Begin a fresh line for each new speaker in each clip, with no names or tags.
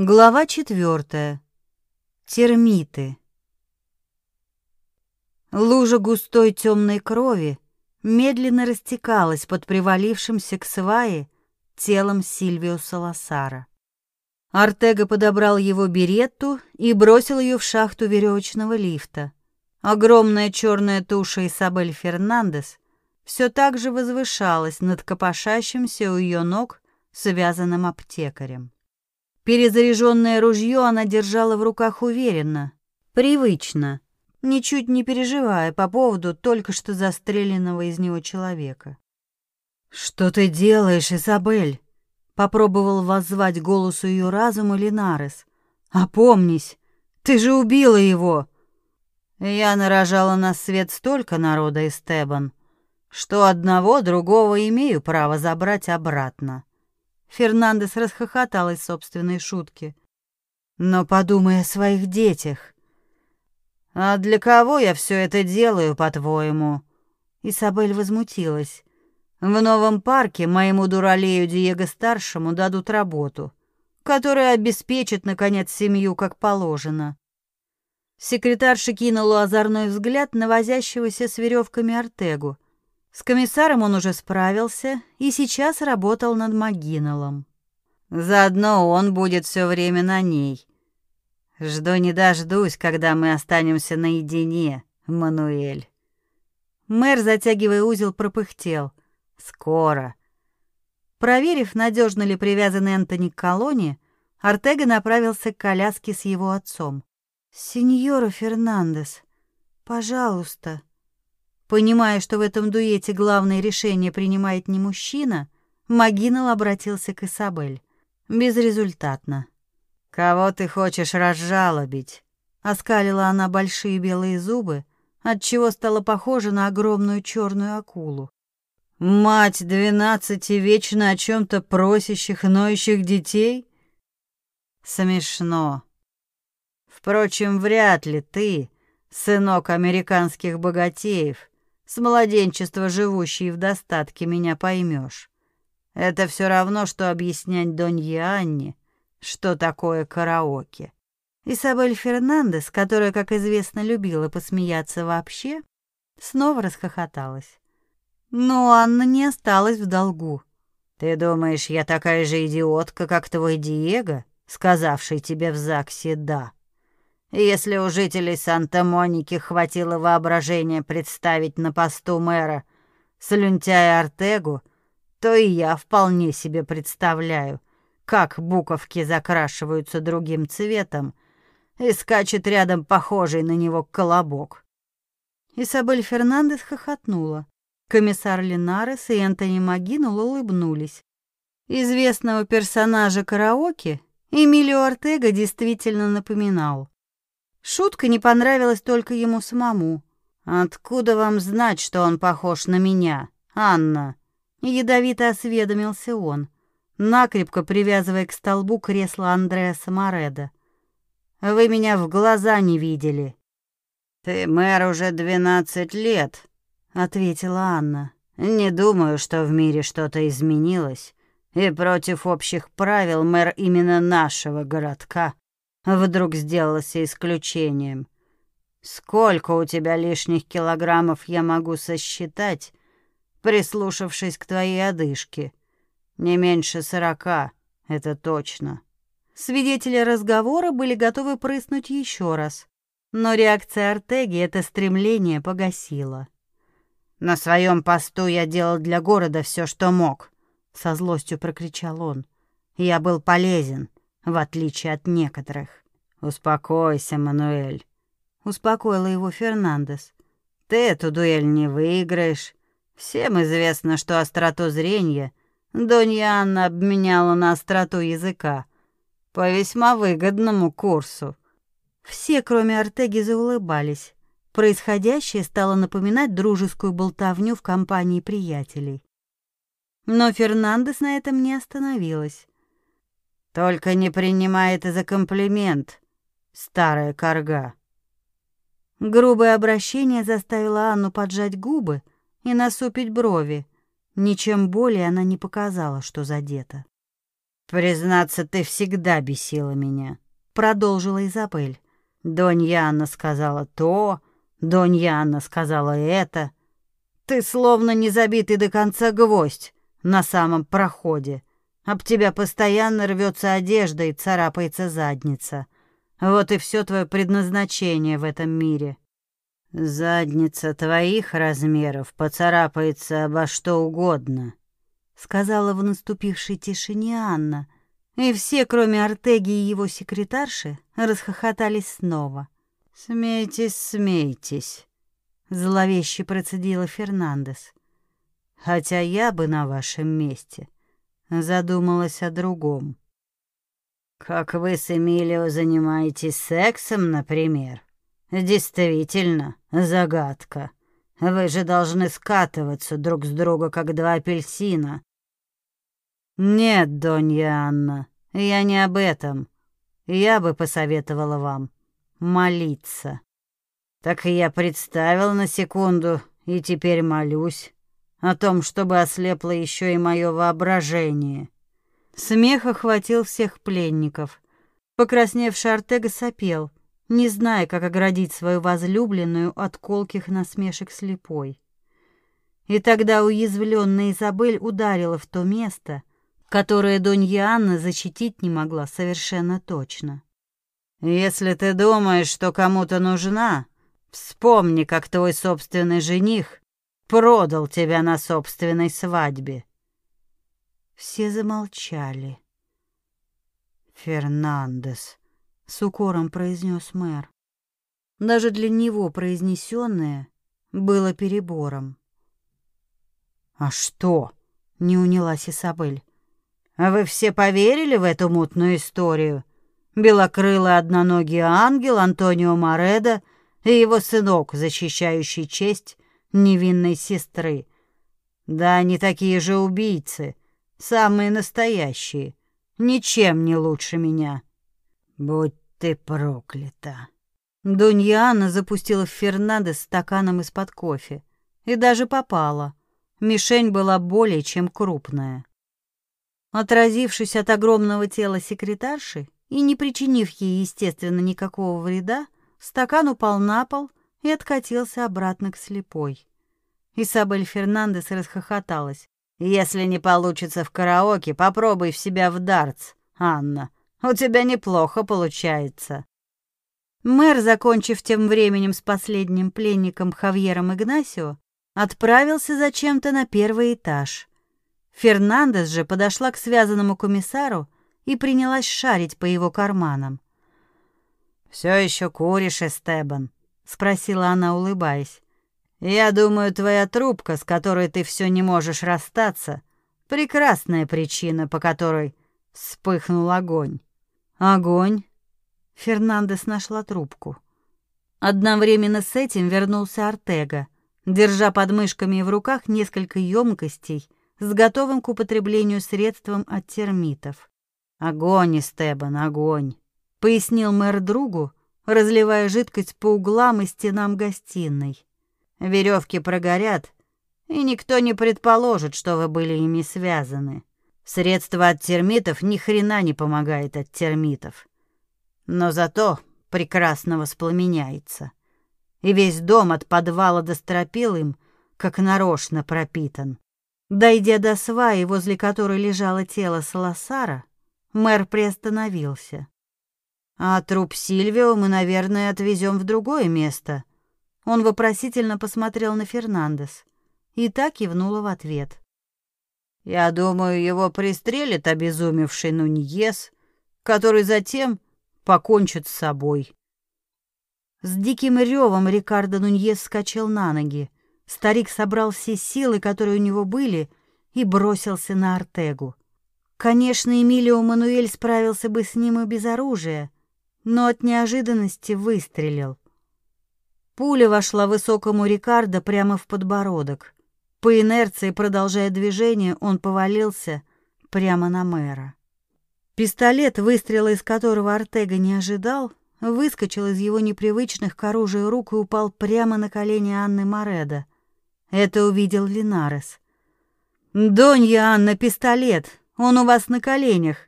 Глава четвертая. Термиты. Лужа густой темной крови медленно растекалась под привалившимся к свае телом Сильвиуса Лосара. Артега подобрал его беретту и бросил ее в шахту веревочного лифта. Огромная черная туша Исабель Фернандес все так же возвышалась над копошащимся у ее ног связанным аптекарем. Перезаряженное ружье она держала в руках уверенно, привычно, ничуть не переживая по поводу только что застреленного из него человека. «Что ты делаешь, Изабель?» — попробовал воззвать голосу ее разума Линарес. «Опомнись, ты же убила его!» Я нарожала на свет столько народа, Эстебан, что одного другого имею право забрать обратно. Фернандес расхохоталась собственной шутки. Но подумай о своих детях. А для кого я все это делаю, по-твоему? Исабель возмутилась. В новом парке моему дуралею Диего старшему дадут работу, которая обеспечит наконец семью как положено. Секретарша кинула озорной взгляд на возящегося с веревками Артегу. С комиссаром он уже справился и сейчас работал над Магиналом. Заодно он будет все время на ней. Жду не дождусь, когда мы останемся наедине, Мануэль. Мэр, затягивая узел, пропыхтел. Скоро. Проверив, надежно ли привязан Энтони к колонне, Артега направился к коляске с его отцом. «Сеньора Фернандес, пожалуйста», Понимая, что в этом дуэте главное решение принимает не мужчина, Магинал обратился к Исабель. Безрезультатно. «Кого ты хочешь разжалобить?» Оскалила она большие белые зубы, отчего стала похожа на огромную черную акулу. «Мать двенадцати вечно о чем-то просящих, ноющих детей?» «Смешно. Впрочем, вряд ли ты, сынок американских богатеев, с младенчества живущий в достатке, меня поймешь. Это все равно, что объяснять Донье Анне, что такое караоке. Исабель Фернандес, которая, как известно, любила посмеяться вообще, снова расхохоталась. Но Анна не осталась в долгу. «Ты думаешь, я такая же идиотка, как твой Диего, сказавший тебе в ЗАГСе «да»?» Если у жителей Санта-Моники хватило воображения представить на посту мэра слюнтяя Артегу, то и я вполне себе представляю, как буковки закрашиваются другим цветом и скачет рядом похожий на него колобок. Исабель Фернандес хохотнула. Комиссар Линарес и Энтони Магинул улыбнулись. Известного персонажа караоке Эмилио Артега действительно напоминал. Шутка не понравилась только ему самому. «Откуда вам знать, что он похож на меня, Анна?» Ядовито осведомился он, накрепко привязывая к столбу кресло Андреаса Мореда. «Вы меня в глаза не видели». «Ты мэр уже двенадцать лет», — ответила Анна. «Не думаю, что в мире что-то изменилось, и против общих правил мэр именно нашего городка вдруг сделался исключением. Сколько у тебя лишних килограммов я могу сосчитать, прислушавшись к твоей одышке? Не меньше сорока, это точно. Свидетели разговора были готовы прыснуть еще раз, но реакция Артеги это стремление погасила. На своем посту я делал для города все, что мог, со злостью прокричал он. Я был полезен, в отличие от некоторых. Успокойся, Мануэль, успокоила его Фернандес. Ты эту дуэль не выиграешь. Всем известно, что остроту зрения Донья Анна обменяла на остроту языка по весьма выгодному курсу. Все, кроме Артеги, заулыбались. Происходящее стало напоминать дружескую болтовню в компании приятелей. Но Фернандес на этом не остановилась. Только не принимай это за комплимент, старая корга. Грубое обращение заставило Анну поджать губы и насупить брови. Ничем более она не показала, что задета. Признаться, ты всегда бесила меня, продолжила Изабель. Донья Анна сказала то, Донья Анна сказала это. Ты словно не забитый до конца гвоздь на самом проходе. Об тебя постоянно рвется одежда и царапается задница. Вот и все твое предназначение в этом мире. Задница твоих размеров поцарапается обо что угодно, сказала в наступившей тишине Анна, и все, кроме Артеги и его секретарши, расхохотались снова. Смейтесь, смейтесь, зловеще процедила Фернандес. Хотя я бы на вашем месте задумалась о другом. Как вы с Эмилио занимаетесь сексом, например? Действительно, загадка. Вы же должны скатываться друг с друга, как два апельсина. Нет, Донья Анна, я не об этом. Я бы посоветовала вам молиться. Так я представил на секунду и теперь молюсь о том, чтобы ослепло еще и мое воображение. Смех охватил всех пленников. Покрасневший Артега сопел, не зная, как оградить свою возлюбленную от колких насмешек слепой. И тогда уязвленная Изабель ударила в то место, которое Донья Анна защитить не могла совершенно точно. «Если ты думаешь, что кому-то нужна, вспомни, как твой собственный жених продал тебя на собственной свадьбе. Все замолчали. «Фернандес», — с укором произнес мэр. Даже для него произнесенное было перебором. «А что?» — не унялась Исабель. «А вы все поверили в эту мутную историю? Белокрылый одноногий ангел Антонио Мореда и его сынок, защищающий честь невинной сестры. Да они такие же убийцы, Самые настоящие. Ничем не лучше меня. Будь ты проклята. Дуньяна запустила в Фернандо стаканом из-под кофе. И даже попала. Мишень была более чем крупная. Отразившись от огромного тела секретарши и не причинив ей, естественно, никакого вреда, стакан упал на пол и откатился обратно к слепой. Исабель Фернандес расхохоталась. Если не получится в караоке, попробуй в себя в дартс, Анна. У тебя неплохо получается. Мэр, закончив тем временем с последним пленником Хавьером Игнасио, отправился зачем-то на первый этаж. Фернандес же подошла к связанному комиссару и принялась шарить по его карманам. «Все еще куришь, Эстебан?» — спросила она, улыбаясь. Я думаю, твоя трубка, с которой ты все не можешь расстаться, прекрасная причина, по которой вспыхнул огонь. Огонь? Фернандес нашла трубку. Одновременно с этим вернулся Артега, держа под мышками и в руках несколько емкостей с готовым к употреблению средством от термитов. «Огонь, Эстебан, огонь!» — пояснил мэр другу, разливая жидкость по углам и стенам гостиной. Веревки прогорят, и никто не предположит, что вы были ими связаны. Средство от термитов ни хрена не помогает от термитов. Но зато прекрасно воспламеняется. И весь дом от подвала до стропил им, как нарочно пропитан. Дойдя до сваи, возле которой лежало тело Саласара, мэр приостановился. А труп Сильвио мы, наверное, отвезем в другое место, он вопросительно посмотрел на Фернандес и так кивнула в ответ. «Я думаю, его пристрелит обезумевший Нуньес, который затем покончит с собой». С диким ревом Рикардо Нуньес вскочил на ноги. Старик собрал все силы, которые у него были, и бросился на Артегу. Конечно, Эмилио Мануэль справился бы с ним и без оружия, но от неожиданности выстрелил. Пуля вошла высокому Рикардо прямо в подбородок. По инерции, продолжая движение, он повалился прямо на мэра. Пистолет, выстрела из которого Артега не ожидал, выскочил из его непривычных к оружию рук и упал прямо на колени Анны Мореда. Это увидел Линарес. «Донья Анна, пистолет! Он у вас на коленях!»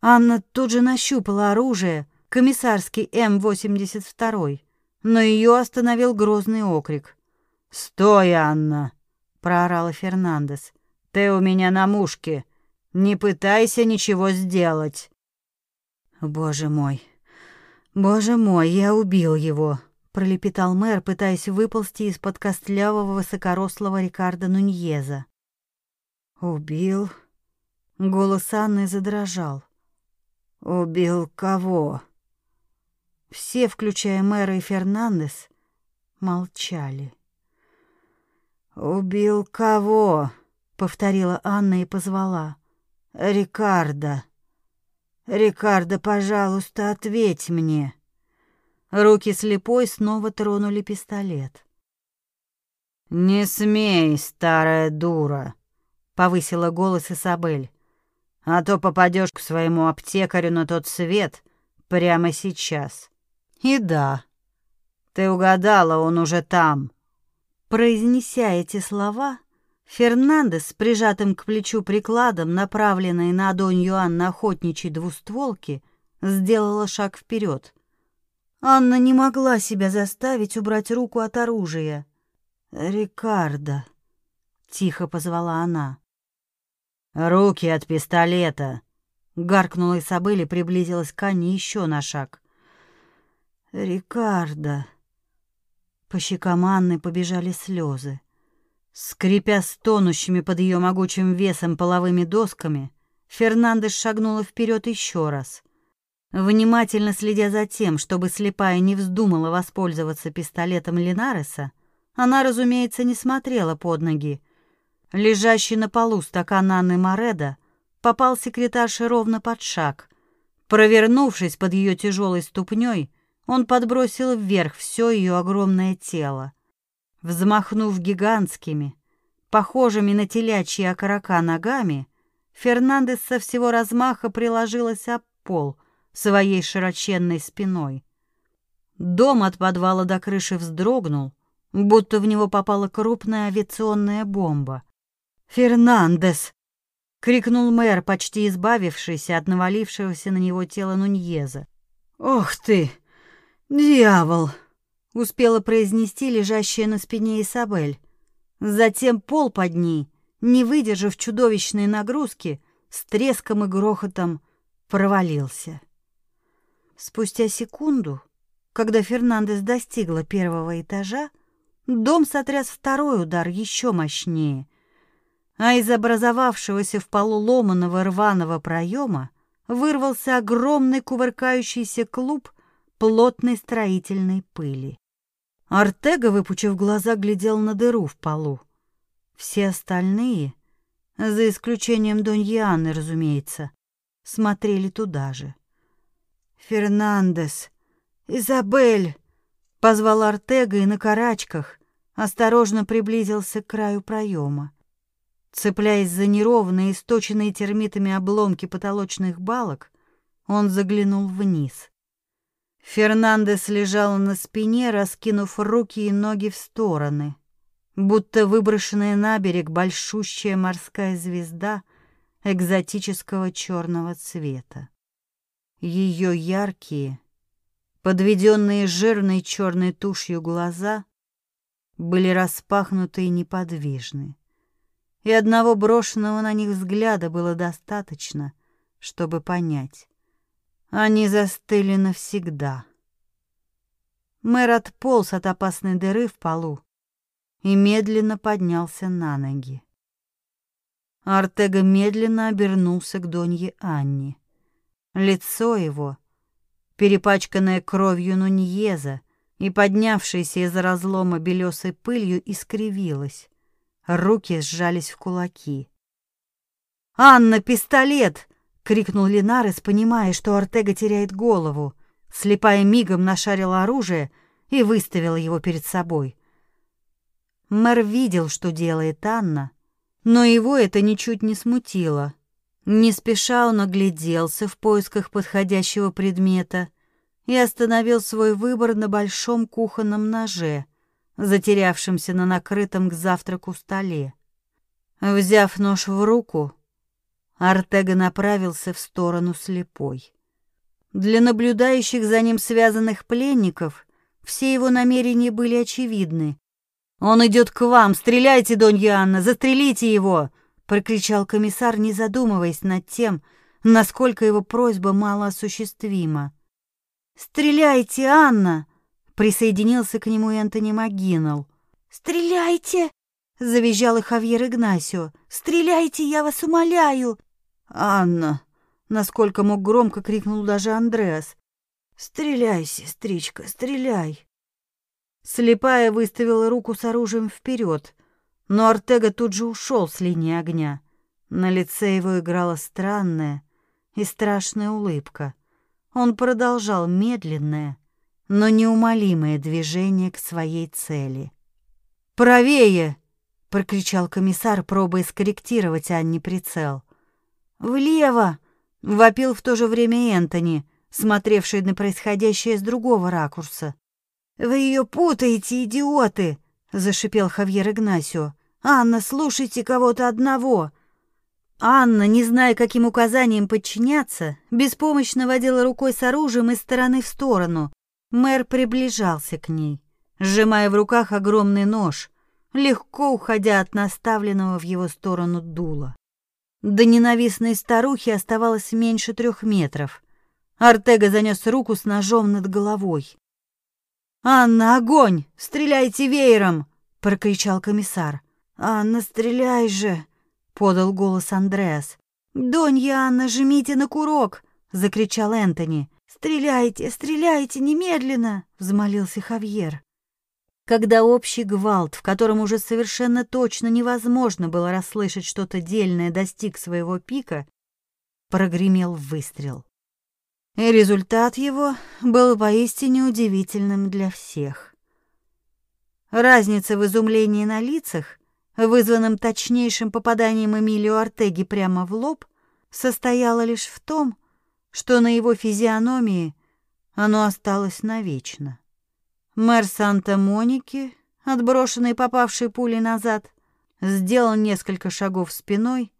Анна тут же нащупала оружие, комиссарский М-82, но ее остановил грозный окрик. «Стой, Анна!» — проорала Фернандес. «Ты у меня на мушке. Не пытайся ничего сделать». «Боже мой! Боже мой, я убил его!» — пролепетал мэр, пытаясь выползти из-под костлявого высокорослого Рикардо Нуньеза. «Убил?» Голос Анны задрожал. «Убил кого?» Все, включая мэра и Фернандес, молчали. «Убил кого?» — повторила Анна и позвала. «Рикардо! Рикардо, пожалуйста, ответь мне!» Руки слепой снова тронули пистолет. «Не смей, старая дура!» — повысила голос Исабель. «А то попадешь к своему аптекарю на тот свет прямо сейчас». «И да, ты угадала, он уже там». Произнеся эти слова, Фернандес с прижатым к плечу прикладом, направленной на Донь Юан на охотничьей двустволке, сделала шаг вперед. Анна не могла себя заставить убрать руку от оружия. «Рикардо», — тихо позвала она. «Руки от пистолета!» — гаркнула Изабель и приблизилась к Анне еще на шаг. «Рикардо!» По щекам Анны побежали слезы. Скрипя стонущими под ее могучим весом половыми досками, Фернандес шагнула вперед еще раз. Внимательно следя за тем, чтобы слепая не вздумала воспользоваться пистолетом Линареса, она, разумеется, не смотрела под ноги. Лежащий на полу стакан Анны Мореда попал секретарше ровно под шаг. Провернувшись под ее тяжелой ступней, он подбросил вверх все ее огромное тело. Взмахнув гигантскими, похожими на телячьи окорока ногами, Фернандес со всего размаха приложилась об пол своей широченной спиной. Дом от подвала до крыши вздрогнул, будто в него попала крупная авиационная бомба. «Фернандес!» — крикнул мэр, почти избавившийся от навалившегося на него тела Нуньеза. «Ох ты!» «Дьявол!» — успела произнести лежащая на спине Исабель. Затем пол под ней, не выдержав чудовищной нагрузки, с треском и грохотом провалился. Спустя секунду, когда Фернандес достигла первого этажа, дом сотряс второй удар еще мощнее, а из образовавшегося в полу ломаного рваного проема вырвался огромный кувыркающийся клуб плотной строительной пыли. Артега, выпучив глаза, глядел на дыру в полу. Все остальные, за исключением Доньяны, разумеется, смотрели туда же. «Фернандес! Изабель!» — позвал Артега и на карачках осторожно приблизился к краю проема. Цепляясь за неровные, источенные термитами обломки потолочных балок, он заглянул вниз. Фернандес лежал на спине, раскинув руки и ноги в стороны, будто выброшенная на берег большущая морская звезда экзотического черного цвета. Ее яркие, подведенные жирной черной тушью глаза были распахнуты и неподвижны, и одного брошенного на них взгляда было достаточно, чтобы понять. Они застыли навсегда. Мэр отполз от опасной дыры в полу и медленно поднялся на ноги. Артега медленно обернулся к Донье Анне. Лицо его, перепачканное кровью Нуньеза и поднявшееся из разлома белесой пылью, искривилось. Руки сжались в кулаки. «Анна, пистолет!» крикнул Линарес, понимая, что Артега теряет голову. Слепая мигом нашарила оружие и выставила его перед собой. Мэр видел, что делает Анна, но его это ничуть не смутило. Не спеша он огляделся в поисках подходящего предмета и остановил свой выбор на большом кухонном ноже, затерявшемся на накрытом к завтраку столе. Взяв нож в руку, Артега направился в сторону слепой. Для наблюдающих за ним связанных пленников все его намерения были очевидны. «Он идет к вам! Стреляйте, Донья Анна! Застрелите его!» — прокричал комиссар, не задумываясь над тем, насколько его просьба малоосуществима. «Стреляйте, Анна!» — присоединился к нему Энтони Магинал. «Стреляйте!» — завизжал и Хавьер Игнасио. «Стреляйте, я вас умоляю!» «Анна!» — насколько мог громко крикнул даже Андреас. «Стреляй, сестричка, стреляй!» Слепая выставила руку с оружием вперед, но Артега тут же ушел с линии огня. На лице его играла странная и страшная улыбка. Он продолжал медленное, но неумолимое движение к своей цели. «Правее!» — прокричал комиссар, пробуя скорректировать Анне прицел. «Влево!» — вопил в то же время Энтони, смотревший на происходящее с другого ракурса. «Вы ее путаете, идиоты!» — зашипел Хавьер Игнасио. «Анна, слушайте кого-то одного!» Анна, не зная, каким указаниям подчиняться, беспомощно водила рукой с оружием из стороны в сторону. Мэр приближался к ней, сжимая в руках огромный нож, легко уходя от наставленного в его сторону дула. До ненавистной старухи оставалось меньше трех метров. Артега занес руку с ножом над головой. «Анна, огонь! Стреляйте веером!» — прокричал комиссар. «Анна, стреляй же!» подал голос Андреас. «Донья Анна, жмите на курок!» — закричал Энтони. «Стреляйте, стреляйте немедленно!» — взмолился Хавьер. Когда общий гвалт, в котором уже совершенно точно невозможно было расслышать что-то дельное, достиг своего пика, прогремел выстрел. И результат его был поистине удивительным для всех. Разница в изумлении на лицах вызванным точнейшим попаданием Эмилио Артеги прямо в лоб, состояла лишь в том, что на его физиономии оно осталось навечно. Мэр Санта-Моники, отброшенный попавшей пулей назад, сделал несколько шагов спиной,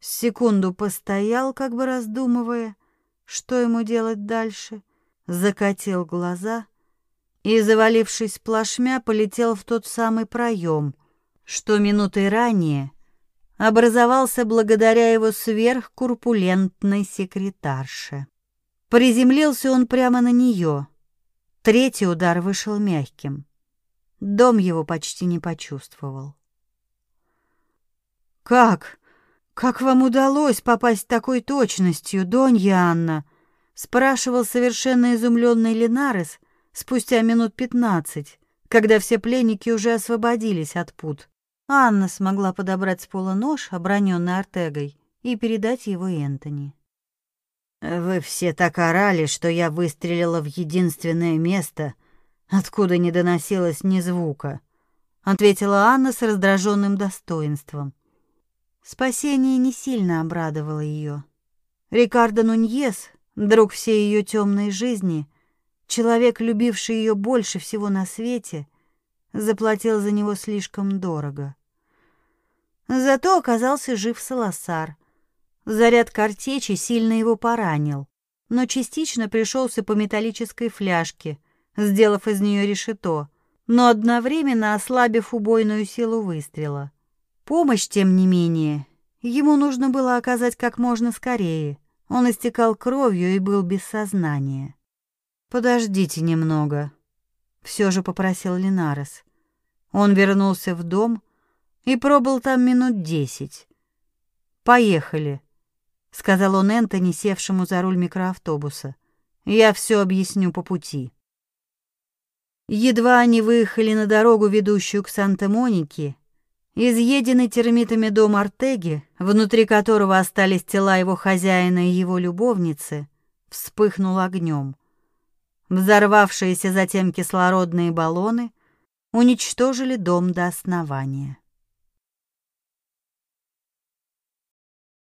секунду постоял, как бы раздумывая, что ему делать дальше, закатил глаза и, завалившись плашмя, полетел в тот самый проем — что минутой ранее образовался благодаря его сверхкурпулентной секретарше. Приземлился он прямо на нее. Третий удар вышел мягким. Дом его почти не почувствовал. «Как? Как вам удалось попасть такой точностью, Донья Анна?» — спрашивал совершенно изумленный Ленарес спустя минут пятнадцать, когда все пленники уже освободились от пут. Анна смогла подобрать с пола нож, оброненный Артегой, и передать его Энтони. «Вы все так орали, что я выстрелила в единственное место, откуда не доносилось ни звука», — ответила Анна с раздраженным достоинством. Спасение не сильно обрадовало ее. Рикардо Нуньес, друг всей ее темной жизни, человек, любивший ее больше всего на свете, заплатил за него слишком дорого. Зато оказался жив Саласар. Заряд картечи сильно его поранил, но частично пришелся по металлической фляжке, сделав из нее решето, но одновременно ослабив убойную силу выстрела. Помощь, тем не менее, ему нужно было оказать как можно скорее. Он истекал кровью и был без сознания. «Подождите немного», все же попросил Линарес. Он вернулся в дом и пробыл там минут десять. Поехали, сказал он Энтони, севшему за руль микроавтобуса. Я все объясню по пути. Едва они выехали на дорогу, ведущую к Санта-Монике, изъеденный термитами дом Артеги, внутри которого остались тела его хозяина и его любовницы, вспыхнул огнем. Взорвавшиеся затем кислородные баллоны уничтожили дом до основания.